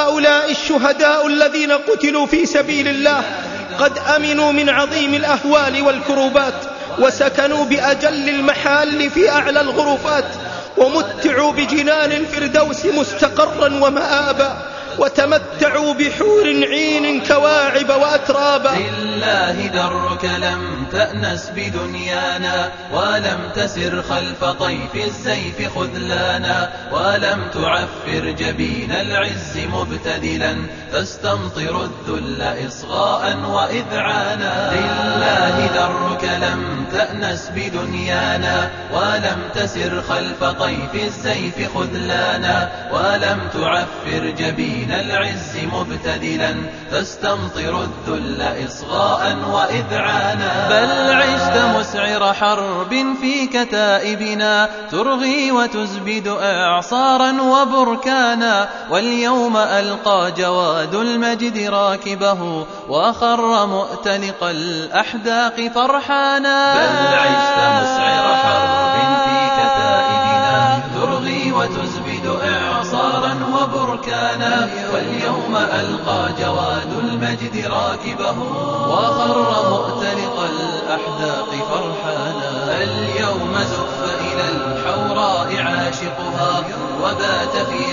هؤلاء الشهداء الذين قتلوا في سبيل الله قد أمنوا من عظيم الأهوال والكروبات وسكنوا بأجل المحال في أعلى الغرفات ومتعوا بجنان الفردوس مستقرا ومآبا وتمتعوا بحور عين كواعب وأترابا. لله درك لم تأنس بدنيانا ولم تسر خلف طيف السيف خذلانا ولم تعفر جبين العز مبتدلا تستمطر الذل إصغاء وإذعانا. لله درك لم تأنس بدنيانا ولم تسر خلف طيف السيف خذلانا ولم تعفر جبين العز مبتدلا تستمطر الذل إصغاء وإذعانا بل عشت مسعر حرب في كتائبنا ترغي وتزبد إعصارا وبركانا واليوم ألقى جواد المجد راكبه وخر مؤتلق الأحداق فرحانا. بل عشت مسعر حرب في كتائبنا. ترغي وتزبد إعصارا وبركانا. واليوم ألقى جواد المجد راكبه. وخر مؤتلق الأحداق فرحانا. اليوم زف إلى الحوراء عاشقها. وبات في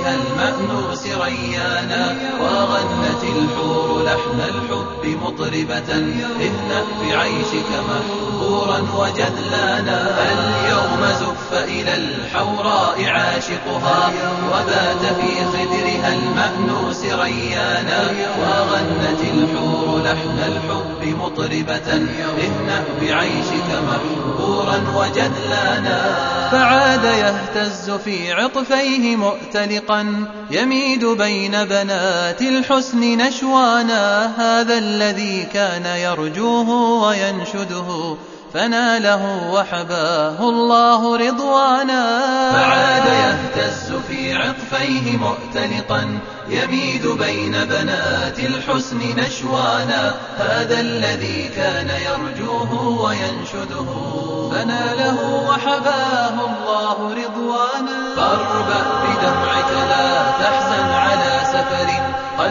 خدرها المأنوس ريانا وغنت الحور لحن الحب مطربة. اهنأ بعيشك محبورا وجدلانا اليوم زف إلى الحوراء عاشقها. وبات في خدرها المأنوس ريانا وغنت الحور لحن الحب مطربة. اهنأ بعيشك محبورا وجدلانا. فعاد يهتز في عطفيه مؤتلقا. يميد بين بنات الحسن نشوانا. هذا الذي كان يرجوه وينشده. فناله وحباه الله رضوانا. فعاد في عطفيه مؤتلقا يميد بين بنات الحسن نشوانا. هذا الذي كان يرجوه وينشده. فناله وحباه الله رضوانا. فاربأ بدمعك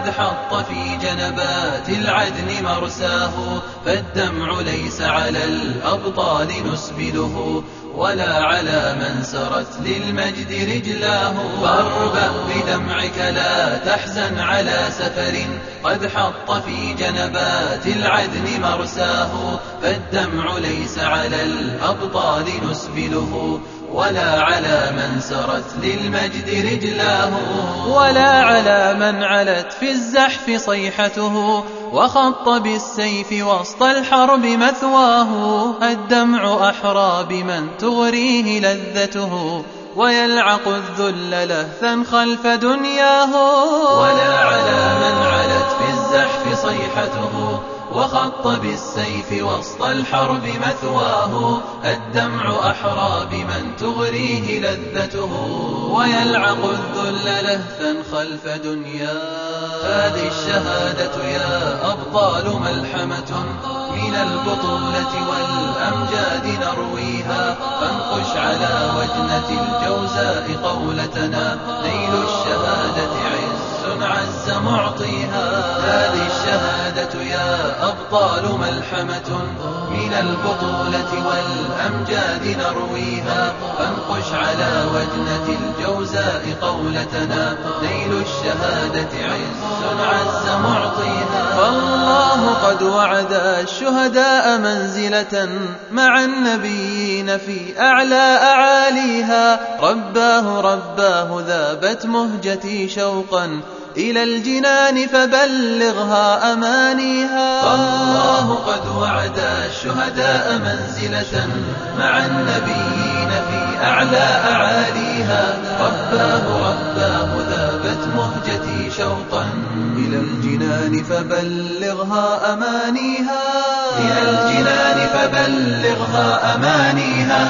قد حط في جنبات العدن مرساه فالدمع ليس على الأبطال نسبله ولا على من سرت للمجد رجلاه. فاربأ بدمعك لا تحزن على سفر قد حط في جنبات العدن مرساه فالدمع ليس على الأبطال نسبله. ولا على من سرت للمجد رجلاه. ولا على من علت في الزحف صيحته وخط بالسيف وسط الحرب مثواه. الدمع أحرى بمن تغريه لذته ويلعق الذل لهثا خلف دنياه. ولا على من علت في الزحف صيحته وخط بالسيف وسط الحرب مثواه الدمع أحرى بمن تغريه لذته ويلعق الذل لهثا خلف دنياه. هذه الشهادة يا أبطال ملحمة من البطولة والأمجاد نرويها. فانقش على وجنة الجوزاء قولتنا نيل الشهادة عز عز معطيها. يا أبطال ملحمة. من البطولة والأمجاد نرويها. فانقش على وجنة الجوزاء قولتنا. نيل الشهادة عز عز معطيها فالله قد وعد الشهداء منزلة مع النبيين في أعلى أعاليها. رباه رباه ذابت مهجتي شوقا. إلى الجنان فبلغها أمانيها. الله قد وعد الشهداء منزلة مع النبيين في أعلى أعاليها. رباه رباه ذابت مهجتي شوقا. إلى الجنان فبلغها أمانيها. إلى الجنان فبلغها أمانيها.